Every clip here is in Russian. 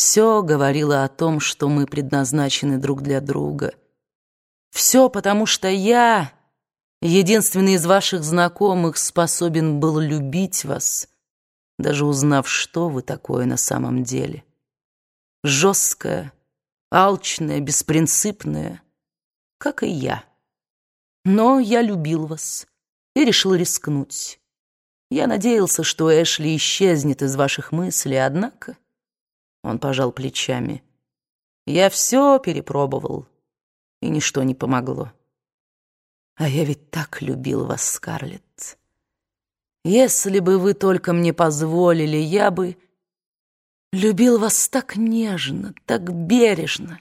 Все говорило о том, что мы предназначены друг для друга. Все потому, что я, единственный из ваших знакомых, способен был любить вас, даже узнав, что вы такое на самом деле. Жесткая, алчная, беспринципная, как и я. Но я любил вас и решил рискнуть. Я надеялся, что Эшли исчезнет из ваших мыслей, однако... Он пожал плечами. Я все перепробовал, и ничто не помогло. А я ведь так любил вас, Скарлетт. Если бы вы только мне позволили, я бы любил вас так нежно, так бережно,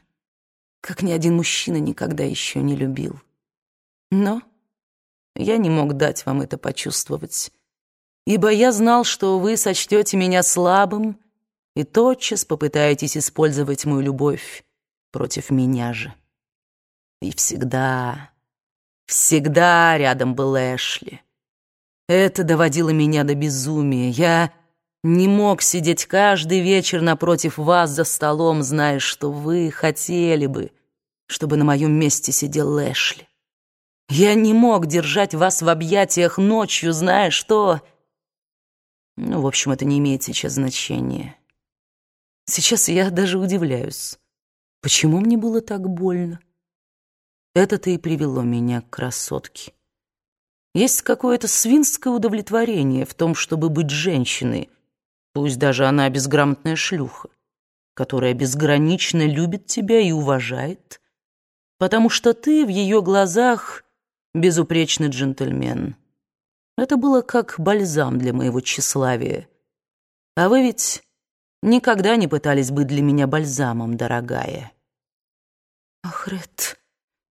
как ни один мужчина никогда еще не любил. Но я не мог дать вам это почувствовать, ибо я знал, что вы сочтете меня слабым и тотчас попытаетесь использовать мою любовь против меня же. И всегда, всегда рядом был Эшли. Это доводило меня до безумия. Я не мог сидеть каждый вечер напротив вас за столом, зная, что вы хотели бы, чтобы на моем месте сидел Эшли. Я не мог держать вас в объятиях ночью, зная, что... Ну, в общем, это не имеет сейчас значения. Сейчас я даже удивляюсь, почему мне было так больно. Это-то и привело меня к красотке. Есть какое-то свинское удовлетворение в том, чтобы быть женщиной, пусть даже она безграмотная шлюха, которая безгранично любит тебя и уважает, потому что ты в ее глазах безупречный джентльмен. Это было как бальзам для моего тщеславия. А вы ведь никогда не пытались быть для меня бальзамом, дорогая. Ах, Ред,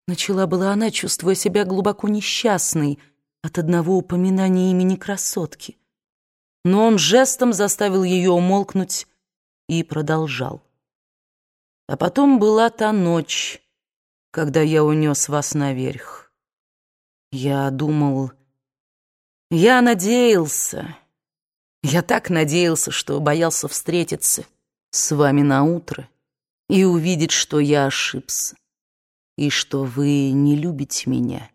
начала была она, чувствуя себя глубоко несчастной от одного упоминания имени красотки. Но он жестом заставил ее умолкнуть и продолжал. А потом была та ночь, когда я унес вас наверх. Я думал... Я надеялся... Я так надеялся, что боялся встретиться с вами на утро и увидеть, что я ошибся, и что вы не любите меня.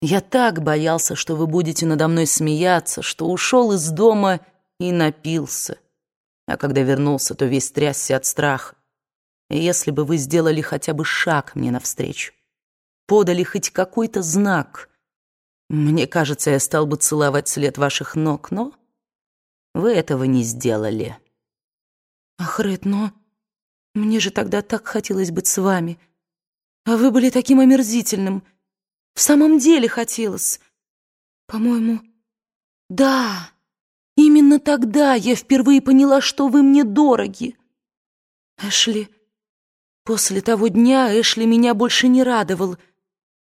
Я так боялся, что вы будете надо мной смеяться, что ушел из дома и напился. А когда вернулся, то весь трясся от страха. Если бы вы сделали хотя бы шаг мне навстречу, подали хоть какой-то знак, мне кажется, я стал бы целовать след ваших ног, но... Вы этого не сделали. Ах, Ред, но мне же тогда так хотелось быть с вами. А вы были таким омерзительным. В самом деле хотелось. По-моему, да. Именно тогда я впервые поняла, что вы мне дороги. Эшли, после того дня Эшли меня больше не радовал.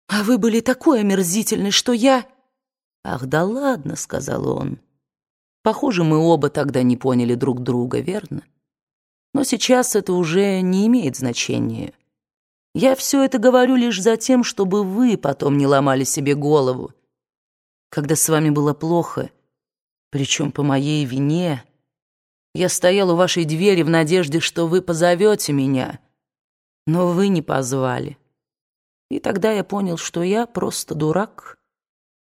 А вы были такой омерзительный, что я... Ах, да ладно, сказал он. Похоже, мы оба тогда не поняли друг друга, верно? Но сейчас это уже не имеет значения. Я все это говорю лишь за тем, чтобы вы потом не ломали себе голову. Когда с вами было плохо, причем по моей вине, я стоял у вашей двери в надежде, что вы позовете меня, но вы не позвали. И тогда я понял, что я просто дурак,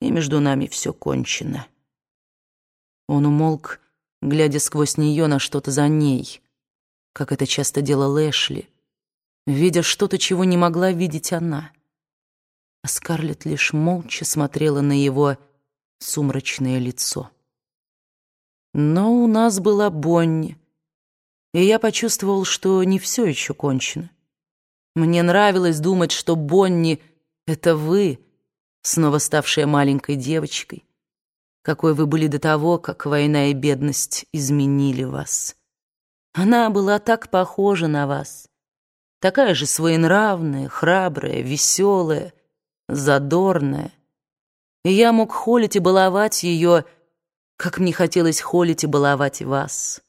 и между нами все кончено. Он умолк, глядя сквозь нее на что-то за ней, как это часто делал Эшли, видя что-то, чего не могла видеть она. А Скарлетт лишь молча смотрела на его сумрачное лицо. Но у нас была Бонни, и я почувствовал, что не все еще кончено. Мне нравилось думать, что Бонни — это вы, снова ставшая маленькой девочкой, какой вы были до того, как война и бедность изменили вас. Она была так похожа на вас, такая же своенравная, храбрая, веселая, задорная. И я мог холить и баловать ее, как мне хотелось холить и баловать вас.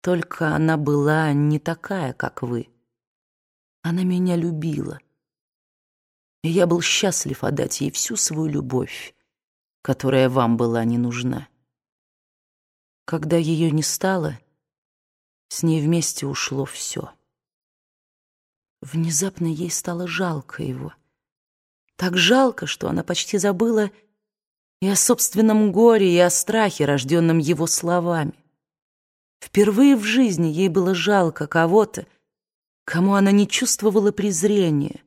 Только она была не такая, как вы. Она меня любила. И я был счастлив отдать ей всю свою любовь которая вам была не нужна. Когда ее не стало, С ней вместе ушло все. Внезапно ей стало жалко его. Так жалко, что она почти забыла и о собственном горе, и о страхе, рожденном его словами. Впервые в жизни ей было жалко кого-то, кому она не чувствовала презрения,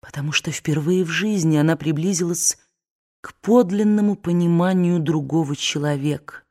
потому что впервые в жизни она приблизилась к подлинному пониманию другого человека.